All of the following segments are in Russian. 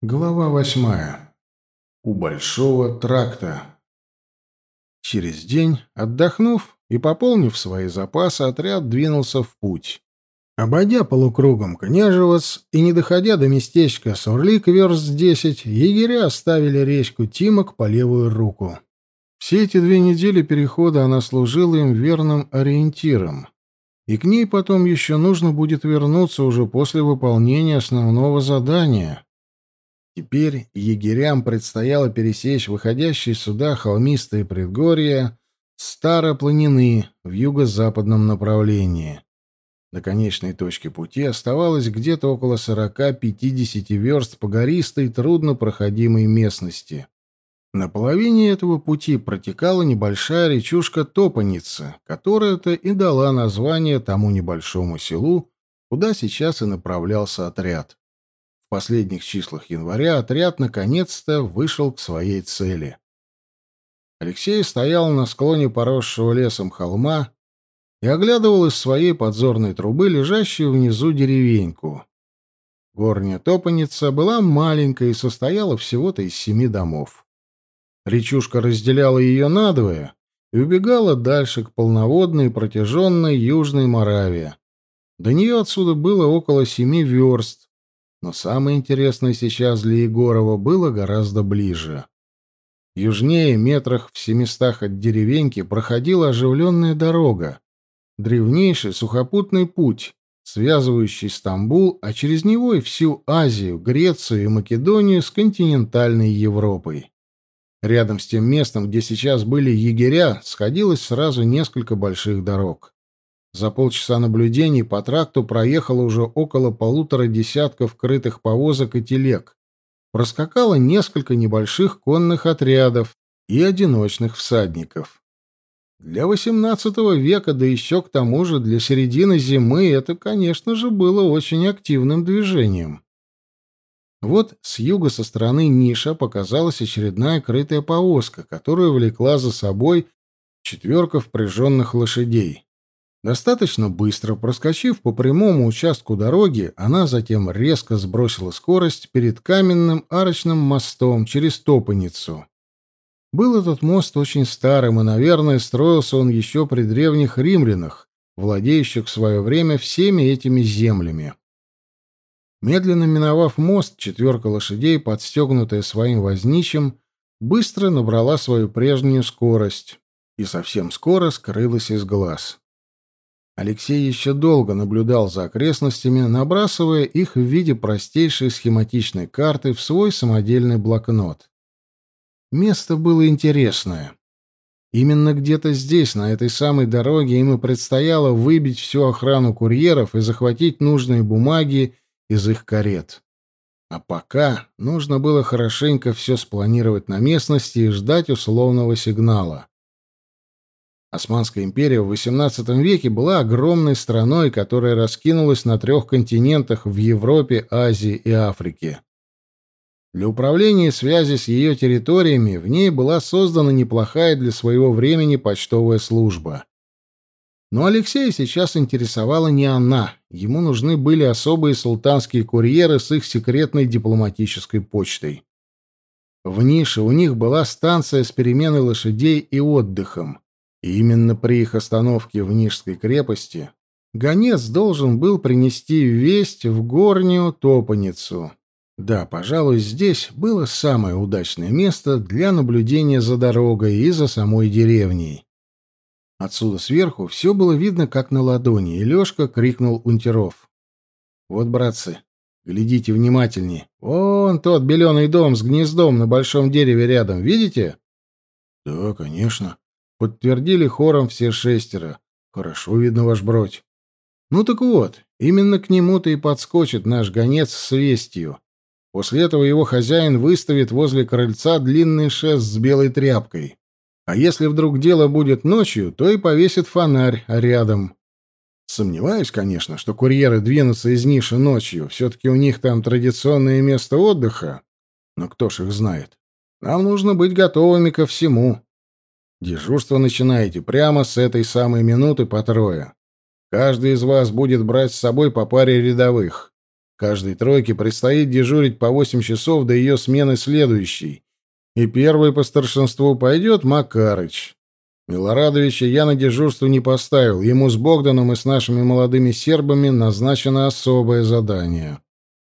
Глава восьмая. У большого тракта. Через день, отдохнув и пополнив свои запасы, отряд двинулся в путь. Обойдя полукругом Княжевец и не доходя до местечка Сурлик верст десять, егеря оставили речку Тимок по левую руку. Все эти две недели перехода она служила им верным ориентиром. И к ней потом еще нужно будет вернуться уже после выполнения основного задания — Теперь егерям предстояло пересечь выходящие сюда холмистые предгорья Старопланины в юго-западном направлении. До конечной точки пути оставалось где-то около 40-50 верст по гористой, труднопроходимой местности. На половине этого пути протекала небольшая речушка Топаница, которая-то и дала название тому небольшому селу, куда сейчас и направлялся отряд. В последних числах января отряд наконец-то вышел к своей цели. Алексей стоял на склоне поросшего лесом холма и оглядывал из своей подзорной трубы лежащую внизу деревеньку. Горняя топаница была маленькая и состояла всего-то из семи домов. Речушка разделяла ее надвое и убегала дальше к полноводной протяженной Южной Моравии. До нее отсюда было около семи верст, но самое интересное сейчас для Егорова было гораздо ближе. Южнее, метрах в семистах от деревеньки, проходила оживленная дорога, древнейший сухопутный путь, связывающий Стамбул, а через него и всю Азию, Грецию и Македонию с континентальной Европой. Рядом с тем местом, где сейчас были егеря, сходилось сразу несколько больших дорог. За полчаса наблюдений по тракту проехало уже около полутора десятков крытых повозок и телег. Проскакало несколько небольших конных отрядов и одиночных всадников. Для XVIII века, да еще к тому же для середины зимы, это, конечно же, было очень активным движением. Вот с юга со стороны Ниша показалась очередная крытая повозка, которую влекла за собой четверка впряженных лошадей. Достаточно быстро проскочив по прямому участку дороги, она затем резко сбросила скорость перед каменным арочным мостом через Топаницу. Был этот мост очень старым, и, наверное, строился он еще при древних римлянах, владеющих в свое время всеми этими землями. Медленно миновав мост, четверка лошадей, подстегнутая своим возничим, быстро набрала свою прежнюю скорость и совсем скоро скрылась из глаз. Алексей еще долго наблюдал за окрестностями, набрасывая их в виде простейшей схематичной карты в свой самодельный блокнот. Место было интересное. Именно где-то здесь, на этой самой дороге, им и предстояло выбить всю охрану курьеров и захватить нужные бумаги из их карет. А пока нужно было хорошенько все спланировать на местности и ждать условного сигнала. Османская империя в XVIII веке была огромной страной, которая раскинулась на трех континентах в Европе, Азии и Африке. Для управления и связи с ее территориями в ней была создана неплохая для своего времени почтовая служба. Но Алексея сейчас интересовала не она, ему нужны были особые султанские курьеры с их секретной дипломатической почтой. В нише у них была станция с переменой лошадей и отдыхом. И именно при их остановке в Нижской крепости гонец должен был принести весть в горнюю Топаницу. Да, пожалуй, здесь было самое удачное место для наблюдения за дорогой и за самой деревней. Отсюда сверху все было видно, как на ладони, и Лёшка крикнул унтеров. «Вот, братцы, глядите внимательнее. Вон тот беленый дом с гнездом на большом дереве рядом, видите?» «Да, конечно», Подтвердили хором все шестеро. Хорошо видно ваш бродь. Ну так вот, именно к нему-то и подскочит наш гонец с вестью. После этого его хозяин выставит возле крыльца длинный шест с белой тряпкой. А если вдруг дело будет ночью, то и повесит фонарь рядом. Сомневаюсь, конечно, что курьеры двинутся из ниши ночью. Все-таки у них там традиционное место отдыха. Но кто ж их знает? Нам нужно быть готовыми ко всему. Дежурство начинаете прямо с этой самой минуты по трое. Каждый из вас будет брать с собой по паре рядовых. Каждой тройке предстоит дежурить по восемь часов до ее смены следующей. И первый по старшинству пойдет Макарыч. Милорадовича я на дежурство не поставил. Ему с Богданом и с нашими молодыми сербами назначено особое задание.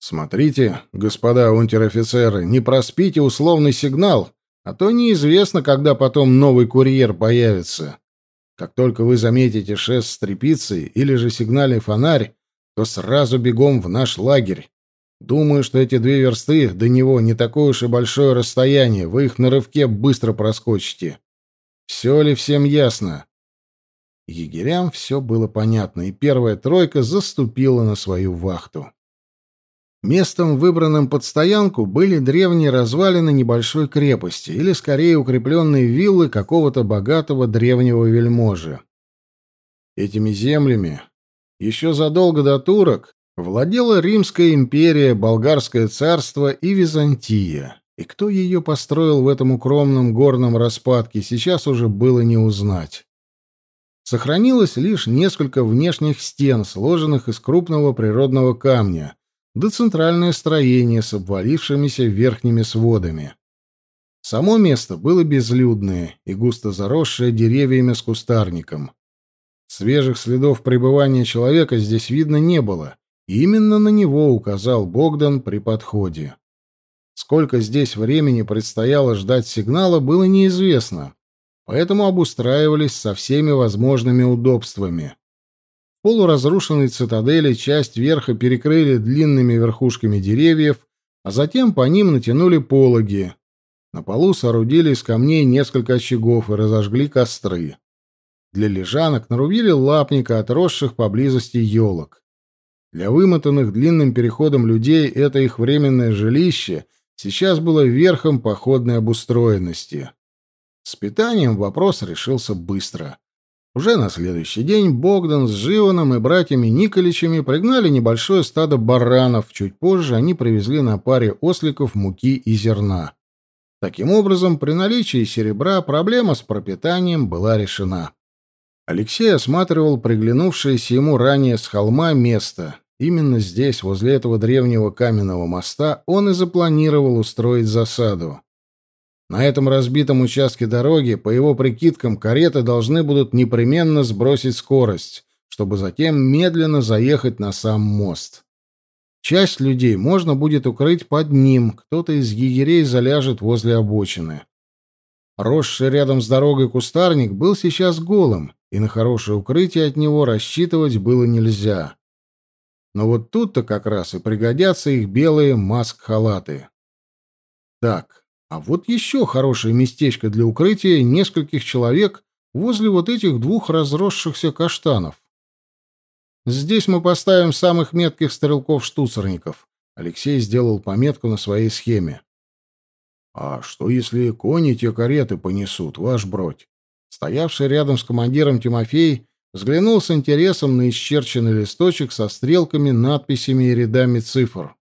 Смотрите, господа унтер-офицеры, не проспите условный сигнал, а то неизвестно, когда потом новый курьер появится. Как только вы заметите шест с тряпицей или же сигнальный фонарь, то сразу бегом в наш лагерь. Думаю, что эти две версты до него не такое уж и большое расстояние, вы их на рывке быстро проскочите. Все ли всем ясно? Егерям все было понятно, и первая тройка заступила на свою вахту. Местом, выбранным под стоянку, были древние развалины небольшой крепости, или скорее укрепленные виллы какого-то богатого древнего вельможи. Этими землями еще задолго до турок владела Римская империя, Болгарское царство и Византия. И кто ее построил в этом укромном горном распадке, сейчас уже было не узнать. Сохранилось лишь несколько внешних стен, сложенных из крупного природного камня, да центральное строение с обвалившимися верхними сводами. Само место было безлюдное и густо заросшее деревьями с кустарником. Свежих следов пребывания человека здесь видно не было, и именно на него указал Богдан при подходе. Сколько здесь времени предстояло ждать сигнала, было неизвестно, поэтому обустраивались со всеми возможными удобствами полуразрушенной цитадели часть верха перекрыли длинными верхушками деревьев, а затем по ним натянули пологи. На полу соорудили из камней несколько очагов и разожгли костры. Для лежанок нарубили лапника отросших поблизости елок. Для вымотанных длинным переходом людей это их временное жилище сейчас было верхом походной обустроенности. С питанием вопрос решился быстро. Уже на следующий день Богдан с Живаном и братьями Николичами пригнали небольшое стадо баранов. Чуть позже они привезли на паре осликов муки и зерна. Таким образом, при наличии серебра проблема с пропитанием была решена. Алексей осматривал приглянувшееся ему ранее с холма место. Именно здесь, возле этого древнего каменного моста, он и запланировал устроить засаду. На этом разбитом участке дороги, по его прикидкам, кареты должны будут непременно сбросить скорость, чтобы затем медленно заехать на сам мост. Часть людей можно будет укрыть под ним, кто-то из егерей заляжет возле обочины. Росший рядом с дорогой кустарник был сейчас голым, и на хорошее укрытие от него рассчитывать было нельзя. Но вот тут-то как раз и пригодятся их белые маск-халаты. Так, а вот еще хорошее местечко для укрытия нескольких человек возле вот этих двух разросшихся каштанов. Здесь мы поставим самых метких стрелков-штуцерников. Алексей сделал пометку на своей схеме. А что, если кони те кареты понесут, ваш бродь? Стоявший рядом с командиром Тимофей взглянул с интересом на исчерченный листочек со стрелками, надписями и рядами цифр.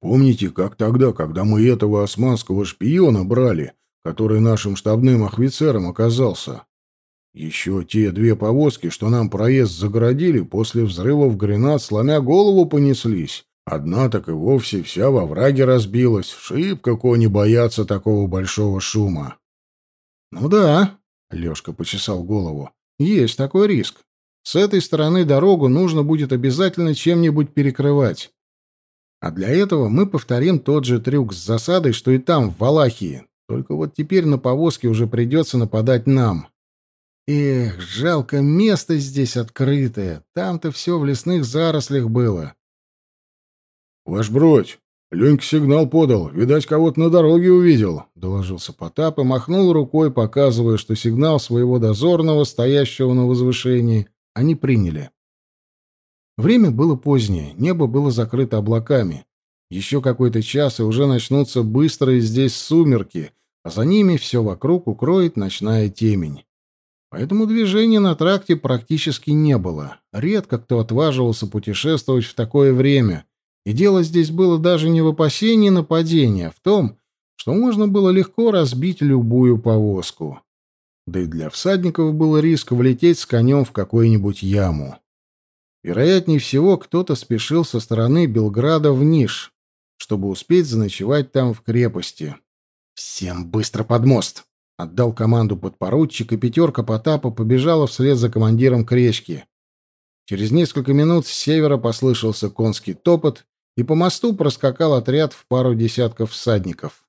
Помните, как тогда, когда мы этого османского шпиона брали, который нашим штабным офицером оказался? Еще те две повозки, что нам проезд загородили, после взрывов гранат, сломя голову, понеслись. Одна так и вовсе вся во враге разбилась. Шибко кони боятся такого большого шума. — Ну да, — Лешка почесал голову, — есть такой риск. С этой стороны дорогу нужно будет обязательно чем-нибудь перекрывать. А для этого мы повторим тот же трюк с засадой, что и там, в Валахии. Только вот теперь на повозке уже придется нападать нам. Эх, жалко, место здесь открытое. Там-то все в лесных зарослях было. — Ваш бродь, Ленька сигнал подал. Видать, кого-то на дороге увидел, — доложился Потап и махнул рукой, показывая, что сигнал своего дозорного, стоящего на возвышении, они приняли. Время было позднее, небо было закрыто облаками. Еще какой-то час, и уже начнутся быстрые здесь сумерки, а за ними все вокруг укроет ночная темень. Поэтому движения на тракте практически не было. Редко кто отваживался путешествовать в такое время. И дело здесь было даже не в опасении нападения, а в том, что можно было легко разбить любую повозку. Да и для всадников был риск влететь с конем в какую-нибудь яму. Вероятнее всего, кто-то спешил со стороны Белграда в Ниш, чтобы успеть заночевать там в крепости. «Всем быстро под мост!» — отдал команду подпоручик, и пятерка Потапа побежала вслед за командиром к речке. Через несколько минут с севера послышался конский топот, и по мосту проскакал отряд в пару десятков всадников.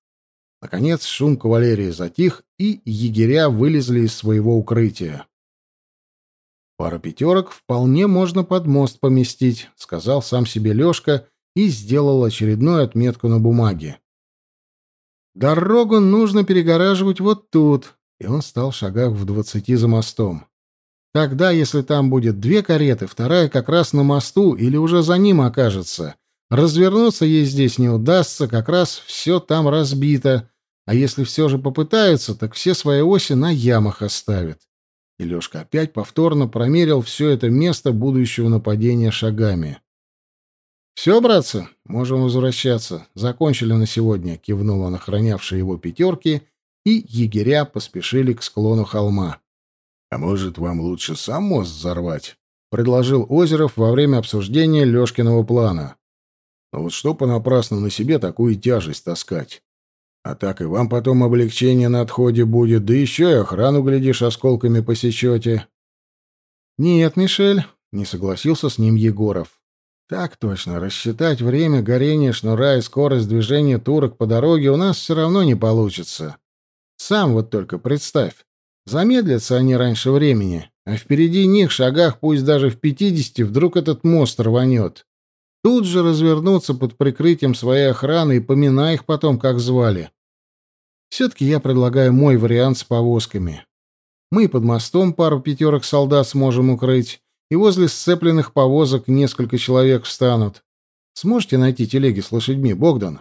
Наконец шум кавалерии затих, и егеря вылезли из своего укрытия. «Пару пятерок вполне можно под мост поместить», — сказал сам себе Лешка и сделал очередную отметку на бумаге. «Дорогу нужно перегораживать вот тут», и он стал шагах в двадцати за мостом. Тогда, если там будет две кареты, вторая как раз на мосту или уже за ним окажется, развернуться ей здесь не удастся, как раз все там разбито, а если все же попытаются, так все свои оси на ямах оставят. И Лешка опять повторно промерил все это место будущего нападения шагами. «Все, братцы, можем возвращаться. Закончили на сегодня», — кивнул он охранявший его пятерки, и егеря поспешили к склону холма. «А может, вам лучше сам мост взорвать?» — предложил Озеров во время обсуждения Лешкиного плана. «Но вот что понапрасну на себе такую тяжесть таскать? А так и вам потом облегчение на отходе будет, да еще и охрану, глядишь, осколками посечете». «Нет, Мишель», — не согласился с ним Егоров. «Так точно, рассчитать время горения шнура и скорость движения турок по дороге у нас все равно не получится. Сам вот только представь, Замедлятся они раньше времени, а впереди них, шагах пусть даже в пятидесяти, вдруг этот мост рванет. Тут же развернуться под прикрытием своей охраны и поминай их потом, как звали. Все-таки я предлагаю мой вариант с повозками. Мы под мостом пару пятерок солдат сможем укрыть, и возле сцепленных повозок несколько человек встанут. Сможете найти телеги с лошадьми, Богдан?»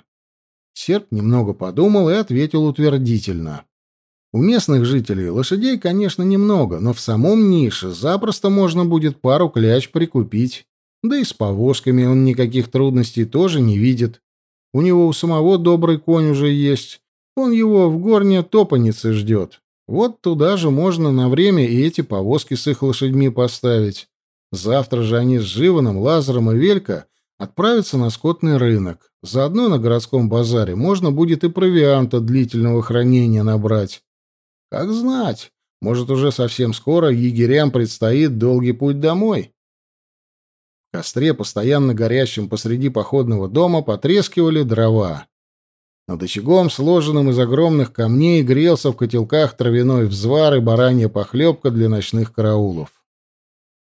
Серп немного подумал и ответил утвердительно. У местных жителей лошадей, конечно, немного, но в самом нише запросто можно будет пару кляч прикупить. Да и с повозками он никаких трудностей тоже не видит. У него у самого добрый конь уже есть. Он его в горне топанице ждет. Вот туда же можно на время и эти повозки с их лошадьми поставить. Завтра же они с Живаном, Лазаром и Велька отправятся на скотный рынок. Заодно на городском базаре можно будет и провианта длительного хранения набрать. Как знать, может, уже совсем скоро егерям предстоит долгий путь домой. Костре, постоянно горящем посреди походного дома, потрескивали дрова. Над очагом, сложенным из огромных камней, грелся в котелках травяной взвар и баранья похлебка для ночных караулов.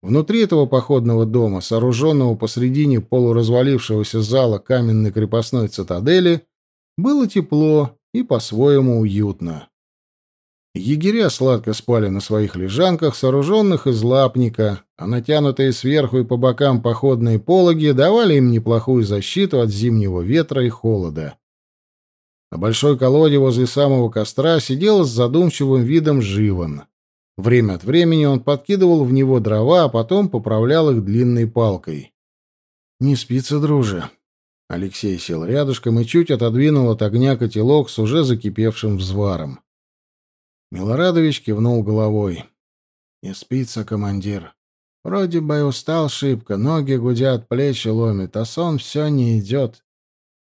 Внутри этого походного дома, сооруженного посредине полуразвалившегося зала каменной крепостной цитадели, было тепло и по-своему уютно. Егеря сладко спали на своих лежанках, сооруженных из лапника, а натянутые сверху и по бокам походные пологи давали им неплохую защиту от зимнего ветра и холода. На большой колоде возле самого костра сидел с задумчивым видом Живан. Время от времени он подкидывал в него дрова, а потом поправлял их длинной палкой. «Не спится, друже». Алексей сел рядышком и чуть отодвинул от огня котелок с уже закипевшим взваром. Милорадович кивнул головой. «Не спится, командир. Вроде бы и устал шибко, ноги гудят, плечи ломит, а сон все не идет.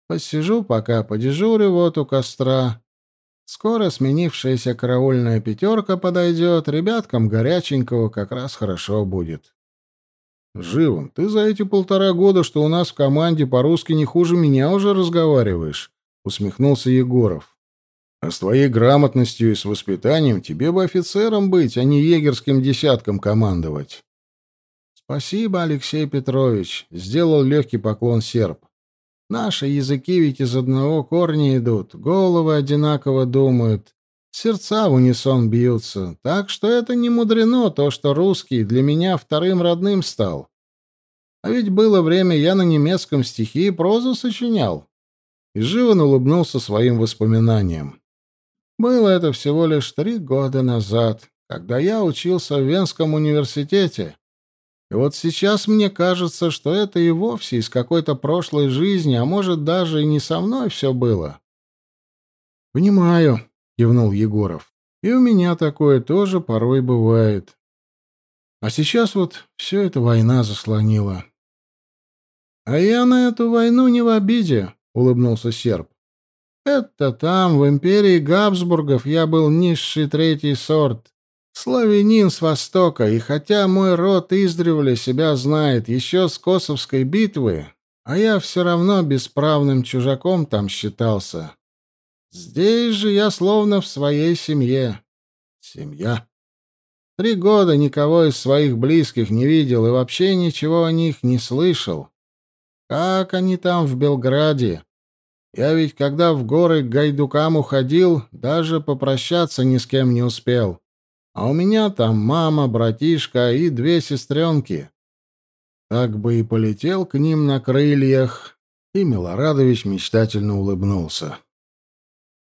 Посижу пока, подежурю вот у костра. Скоро сменившаяся караульная пятерка подойдет, ребяткам горяченького как раз хорошо будет». «Живан, ты за эти полтора года, что у нас в команде, по-русски не хуже меня уже разговариваешь», — усмехнулся Егоров. А с твоей грамотностью и с воспитанием тебе бы офицером быть, а не егерским десятком командовать. Спасибо, Алексей Петрович, сделал легкий поклон серб. Наши языки ведь из одного корня идут, головы одинаково думают, сердца в унисон бьются, так что это не мудрено, то, что русский для меня вторым родным стал. А ведь было время, я на немецком стихи и прозу сочинял. И Живан улыбнулся своим воспоминаниям. Было это всего лишь три года назад, когда я учился в Венском университете. И вот сейчас мне кажется, что это и вовсе из какой-то прошлой жизни, а может, даже и не со мной все было. «Понимаю», — кивнул Егоров. «И у меня такое тоже порой бывает. А сейчас вот все это война заслонила. — А я на эту войну не в обиде, — улыбнулся серб. — Это там, в империи Габсбургов, я был низший третий сорт. Славянин с Востока, и хотя мой род издревле себя знает еще с Косовской битвы, а я все равно бесправным чужаком там считался. Здесь же я словно в своей семье. Семья. Три года никого из своих близких не видел и вообще ничего о них не слышал. Как они там в Белграде? Я ведь когда в горы к гайдукам уходил, даже попрощаться ни с кем не успел. А у меня там мама, братишка и две сестренки. Так бы и полетел к ним на крыльях. И Милорадович мечтательно улыбнулся.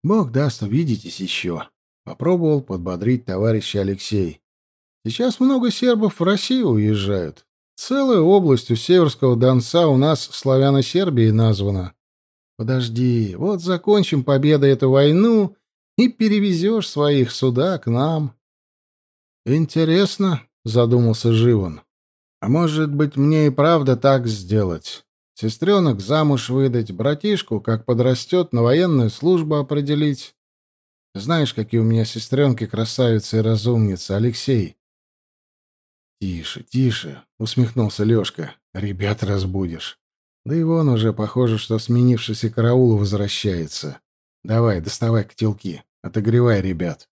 «Бог даст, увидитесь еще», — попробовал подбодрить товарища Алексей. Сейчас много сербов в Россию уезжают. Целая область у Северского Донца у нас славяно-Сербией названа. Подожди, вот закончим победой эту войну и перевезешь своих сюда, к нам. Интересно, задумался Живан. А может быть, мне и правда так сделать? Сестренок замуж выдать, братишку, как подрастет, на военную службу определить. Знаешь, какие у меня сестренки красавицы и разумницы, Алексей. «Тише, тише», — усмехнулся Лёшка. «Ребят разбудишь. Да и вон уже похоже, что сменившийся караул возвращается. Давай, доставай котелки, отогревай ребят».